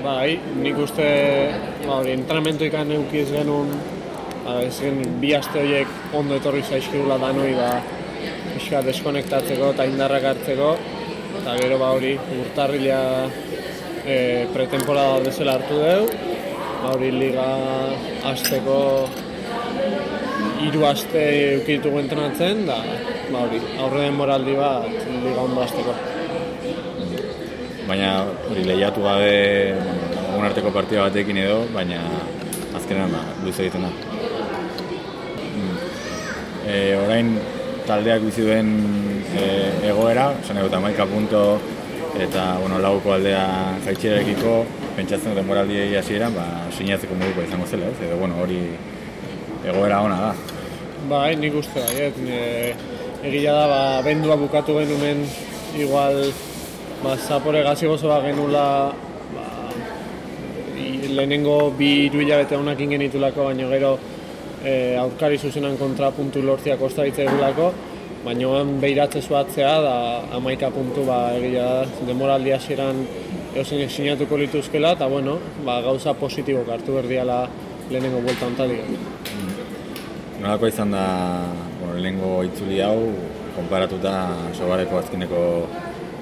Bai, nik uste ba, hori, entrenamentu ikan eukiz genuen ba, ez gen, bi aste horiek ondo etorri zaizkigula danoi ba, pixka deskonektatzeko eta indarrak hartzeko. Eta gero ba hori urtarrila e, pretemporada bezala hartu dugu. Ba, hori liga hasteko hiru aste eukitugu entrenatzen da ba hori aurre den moraldi bat liga ondo hasteko baina hori lehiatu gabe egun arteko partida batekin edo, baina azkenean ba, luze egiten da. E, orain taldeak bizi duen e, egoera, esan egot amaika punto eta bueno, lauko aldea jaitxerekiko, pentsatzen duten moraldi hasieran, ba, sinatzeko moduko izango zela, ez? Edo, bueno, hori egoera ona da. Bai, nik uste da, e, egia da, ba, bendua bukatu genuen igual ba, zapore gazi gozo bat genula ba, lehenengo bi iru hilabete honak ingenitulako, baina gero e, aurkari zuzenan kontrapuntu lortzia kosta egulako, baina oan behiratze zuatzea da amaika puntu ba, egia da, demoraldi hasieran eusen sinatuko lituzkela, eta bueno, ba, gauza positibo hartu berdiala lehenengo buelta ontalia. Mm. Nolako izan da bueno, lehenengo itzuli hau, konparatuta sobareko azkeneko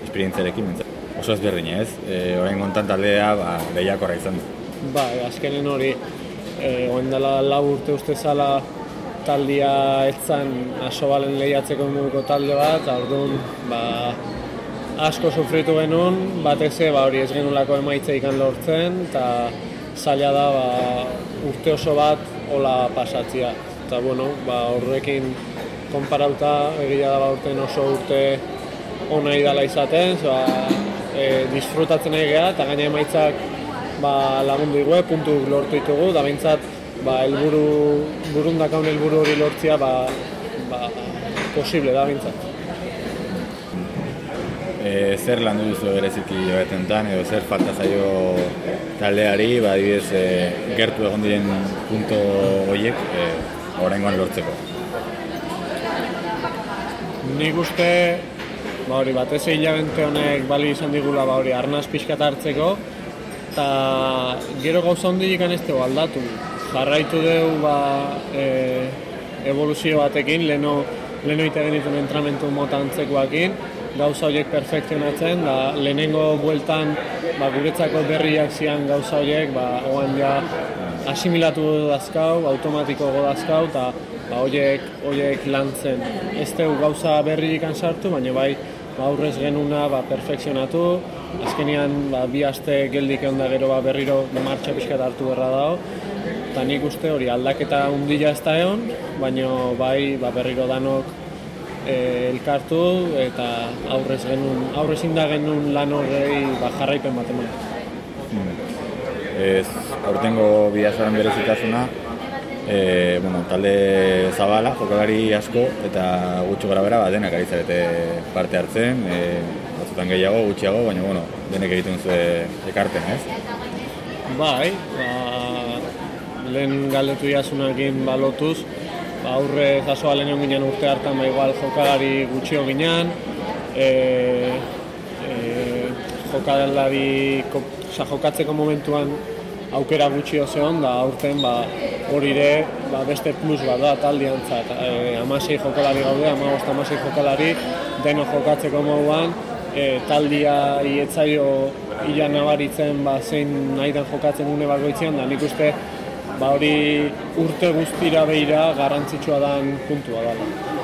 esperientziarekin Oso ez ez, e, orain gontan taldea ba, lehiakorra izan du. Ba, azkenen hori, e, oen dela lau urte uste zala taldia etzan aso balen lehiatzeko moduko talde bat, orduan ba, asko sufritu genuen, batez ba, hori ez genulako emaitze ikan lortzen, eta zaila da ba, urte oso bat hola pasatzia. Eta bueno, ba, horrekin konparauta, egia da ba, urten oso urte ona idala izaten, zoa, e, disfrutatzen nahi geha, eta gaina emaitzak ba, lagundu dugu, puntu lortu ditugu, da behintzat ba, elburu, burundakaun helburu hori lortzia ba, ba, posible da behintzat. E, zer lan duzu bereziki joetentan, edo zer falta zaio taldeari, ba, adibidez, e, gertu egon diren punto horiek, e, oraingoan lortzeko. Nik uste ba hori batez hilabente honek bali izan digula ba hori arnaz pixkat hartzeko eta gero gauza hondi ikan ez aldatu. Jarraitu dugu ba e, evoluzio batekin leno leno ite genituen entramentu mota antzekoakin. Gauza horiek perfekzionatzen da lehenengo bueltan ba, guretzako berriak zian gauza horiek ba oan ja asimilatu dazkau, automatiko godazkau eta ba horiek horiek lantzen ez gauza berri ikan sartu baina bai ba, aurrez genuna ba, perfekzionatu, azkenean ba, bi aste geldik egon da gero ba, berriro martxa pixka hartu berra dago, eta nik uste hori aldaketa undila ez da egon, baina bai ba, berriro danok e, elkartu eta aurrez genuen, aurrez inda genuen lan horrei ba, jarraipen bat eman. Hmm. Ez, aurtengo bihazaran berezitasuna, e, bueno, talde zabala, jokalari asko, eta gutxo gara bera, ba, denak ari zarete parte hartzen, e, batzutan gehiago, gutxiago, baina, bueno, denek egiten zuen ekarten, ez? Bai, ba, lehen galdetu jasunakin balotuz, ba, aurre jasoa lehen ginen urte hartan, ba, igual jokalari gutxio ginen, e, e, jokalari, jokatzeko momentuan aukera gutxi ozean, da aurten ba, hori ere ba, beste plus bat da taldiantzat. E, amasei jokalari gaude, amagost amasei jokalari, deno jokatzeko moduan, e, taldia ietzaio ila nabaritzen ba, zein nahi den jokatzen une bagoitzean, da nik uste ba, hori urte guztira behira garrantzitsua dan puntua. Hmm.